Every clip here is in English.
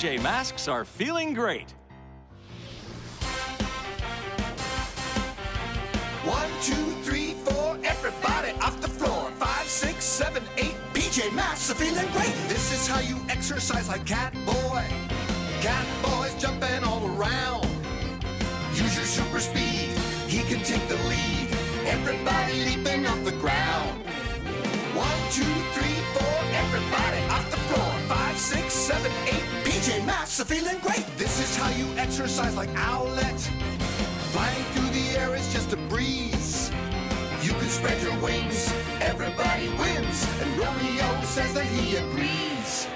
PJ Masks are feeling great. One, two, three, four, everybody off the floor. Five, six, seven, eight, PJ Masks are feeling great. This is how you exercise like Cat Boy. Cat Boy's jumping all around. Use your super speed, he can take the lead. Everybody leaping off the ground. One, two, three, four, everybody off the floor. Five, six, seven, eight, PJ Masks are feeling great. This is how you exercise like Owlette. Flying through the air is just a breeze. You can spread your wings, everybody wins. And Romeo says that he agrees.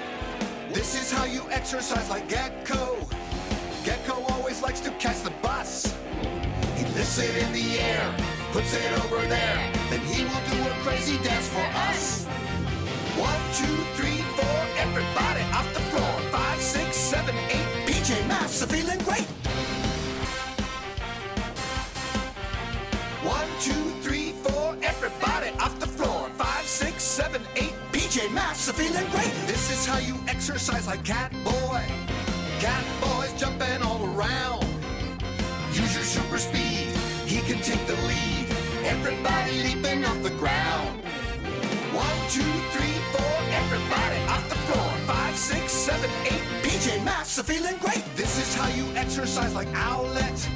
This is how you exercise like Gecko. Gecko always likes to catch the bus. He lifts it in the air, puts it over there, Masks are feeling great. This is how you exercise like Cat Boy. Cat Boy's jumping all around. Use your super speed, he can take the lead. Everybody leaping off the ground. One, two, three, four, everybody off the floor. Five, six, seven, eight, PJ Masks are feeling great. This is how you exercise like Owlette.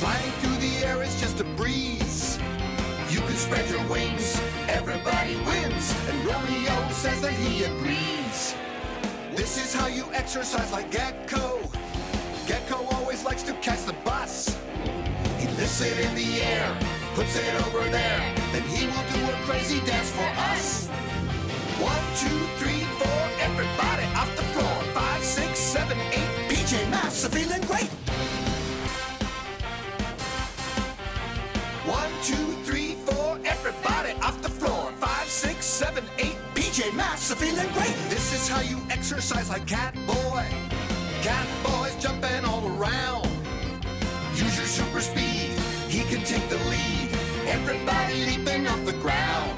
Flying through the air is just a breeze. You can spread your wings, everybody wins. And Romeo says that he agrees. This is how you exercise like Gecko. Gecko always likes to catch the bus. He lifts it in the air, puts it over there, then he will do a crazy dance for us. One, two, three, four, everybody off the floor. Seven, eight, PJ Masks are feeling great. This is how you exercise like Cat Boy. Cat Boy's jumping all around. Use your super speed, he can take the lead. Everybody leaping off the ground.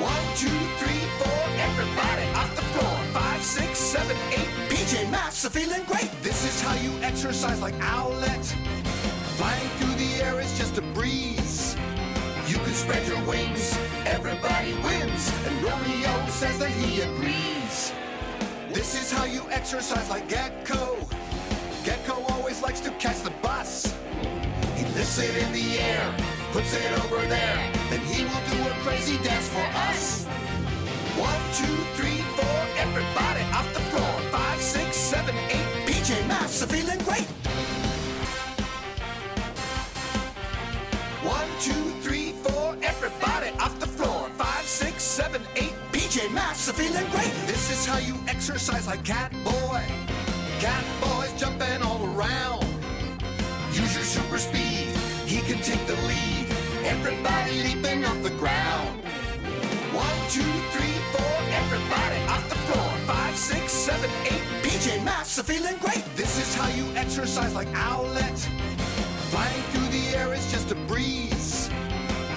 One, two, three, four, everybody off the floor. Five, six, seven, eight, PJ Masks are feeling great. This is how you exercise like Owlette. Flying through the air is just a breeze. You can spread your wings, everybody wins. And Romeo says that he agrees. This is how you exercise like Gecko. Gecko always likes to catch the bus. He lifts it in the air, puts it over there, then he will do a crazy dance for us. One, two, three, four, everybody off the floor. Exercise like Cat Boy. Cat Boy's jumping all around. Use your super speed, he can take the lead. Everybody leaping off the ground. One, two, three, four, everybody off the floor. Five, six, seven, eight, PJ Masks are feeling great. This is how you exercise like Owlette. Flying through the air is just a breeze.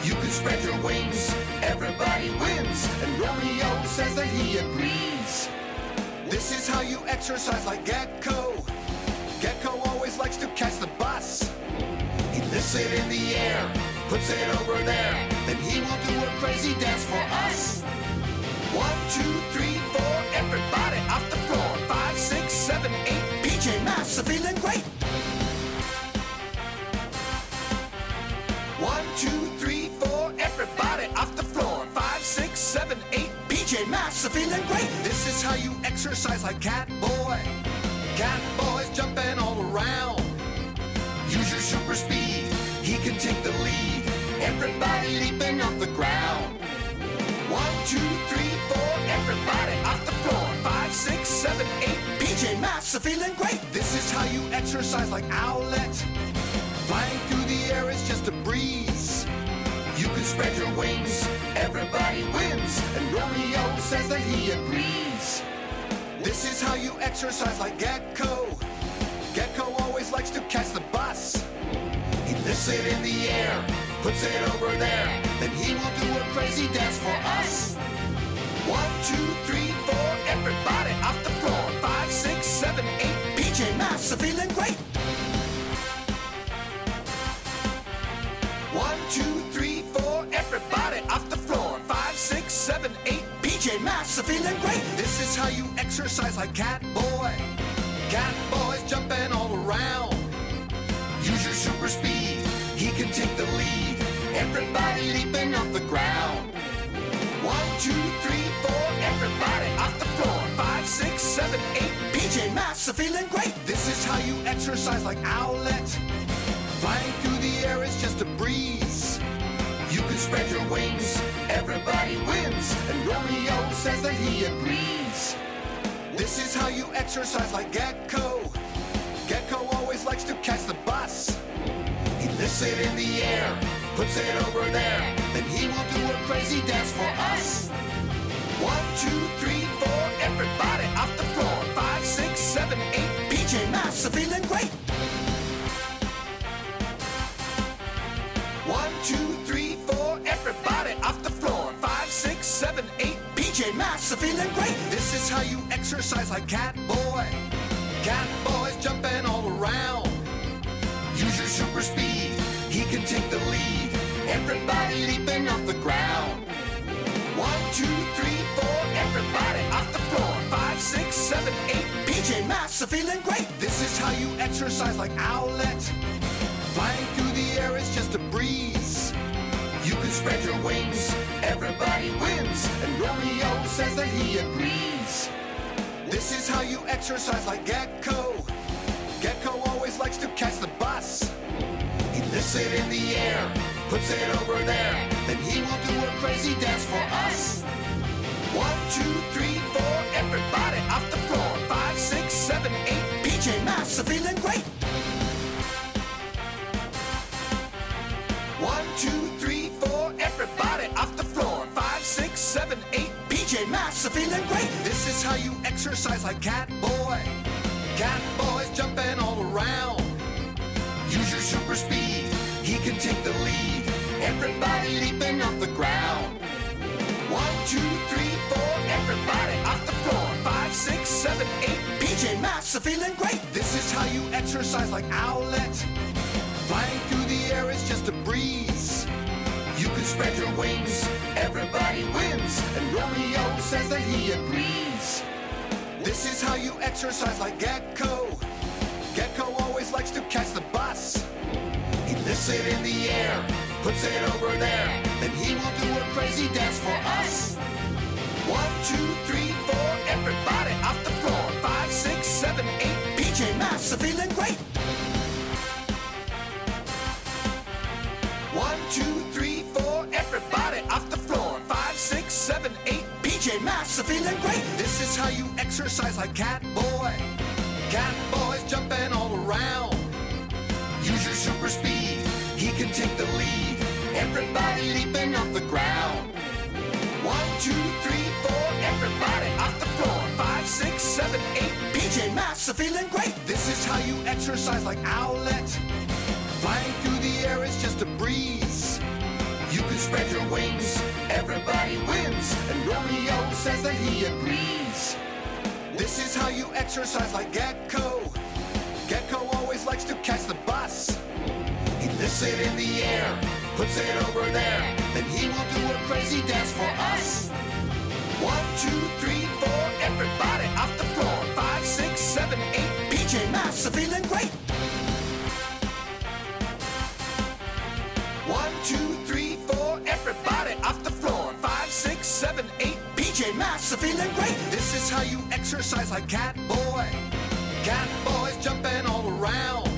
You can spread your wings, everybody wins. And Romeo says that he agrees. This is how you exercise like Gecko. Gecko always likes to catch the bus. He lifts it in the air, puts it over there, then he will do a crazy dance for us. One, two, three, four, everybody off the exercise like Cat Boy. Cat Boy's jumping all around. Use your super speed, he can take the lead. Everybody leaping off the ground. One, two, three, four, everybody off the floor. Five, six, seven, eight, PJ Masks are feeling great. This is how you exercise like Owlette. Flying through the air is just a breeze. You can spread your wings, everybody wins. And Romeo says that he agrees. This is how you exercise like Gecko. Gecko always likes to catch the bus. He lifts it in the air, puts it over there, then he will do a crazy dance for us. One, two, three, four, everybody off the floor. Five, six, seven, eight, PJ Masks are feeling great. One, two, three, four, everybody off the floor. Five, six, seven, eight, PJ Masks are feeling great. This is how you exercise like cat boy. Cat boy's jumping all around. Use your super speed, he can take the lead. Everybody leaping off the ground. One, two, three, four, everybody off the floor. Five, six, seven, eight, PJ Masks are feeling great. This is how you exercise like Owlette. Flying through the air is just a breeze. You can spread your wings, everybody wins. And Romeo says that he agrees. This is how you exercise like Gecko. Gecko always likes to catch the bus. He lifts it in the air, puts it over there, then he will do a crazy dance for us. One, two, three, four, everybody off the floor. Five, six, seven, eight, PJ Masks are feeling great. One, two, three, four, everybody Masks are feeling great. This is how you exercise like Cat Boy. Cat Boy's jumping all around. Use your super speed, he can take the lead. Everybody leaping off the ground. One, two, three, four, everybody off the floor. Five, six, seven, eight, PJ Masks are feeling great. This is how you exercise like Owlette. Flying through the air is just a breeze. You can spread your wings, everybody wins. And Romeo says that he agrees. This is how you exercise like Gecko. Gecko always likes to catch the bus. He lifts it in the air, puts it over there, then he will do a crazy dance for us. One, two, three, four, everybody off the floor. Five, six, seven, eight, PJ Masks are feeling great. One, two, three, Feeling great. This is how you exercise like Cat Boy. Cat Boy's jumping all around. Use your super speed, he can take the lead. Everybody leaping off the ground. One, two, three, four, everybody off the floor. Five, six, seven, eight, PJ Masks are feeling great. This is how you exercise like Owlette. Flying through the air is just a breeze. Spread your wings, everybody wins. And Romeo says that he agrees. This is how you exercise like Gecko. Gecko always likes to catch the bus. He lifts it in the air, puts it over there, then he will do a crazy dance for us. One, two, three, four, everybody off the floor. Five, six, seven, eight, PJ Masks are feeling great. One, two, three, Masks are feeling great. This is how you exercise like Cat Boy. Cat Boy's jumping all around. Use your super speed, he can take the lead. Everybody leaping off the ground. One, two, three, four, everybody off the floor. Five, six, seven, eight, PJ Masks are feeling great. This is how you exercise like Owlette. Flying through the air is just a breeze. Spread your wings, everybody wins. And Romeo says that he agrees. This is how you exercise like Gecko. Gecko always likes to catch the bus. He lifts it in the air, puts it over there, then he will do a crazy dance for us. One, two, three, four, everybody off the floor. Five, six, seven, eight, PJ Masks are feeling great. One, two, Are feeling great. This is how you exercise like Cat Boy. Cat Boy's jumping all around.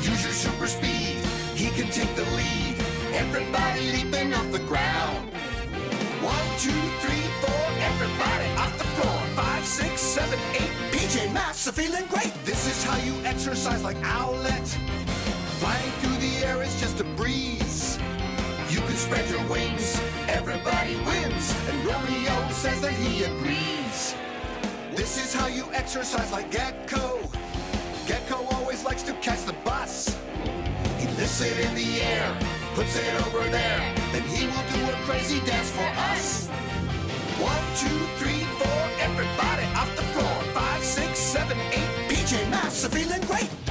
Use your super speed, he can take the lead. Everybody leaping off the ground. One, two, three, four, everybody off the floor. Five, six, seven, eight, PJ Masks are feeling great. This is how you exercise like Owlette. Flying through the air is just a breeze spread your wings. Everybody wins, and Romeo says that he agrees. This is how you exercise like Gecko. Gecko always likes to catch the bus. He lifts it in the air, puts it over there, then he will do a crazy dance for us. One, two, three, four, everybody off the floor. Five, six, seven, eight. PJ Masks are feeling great.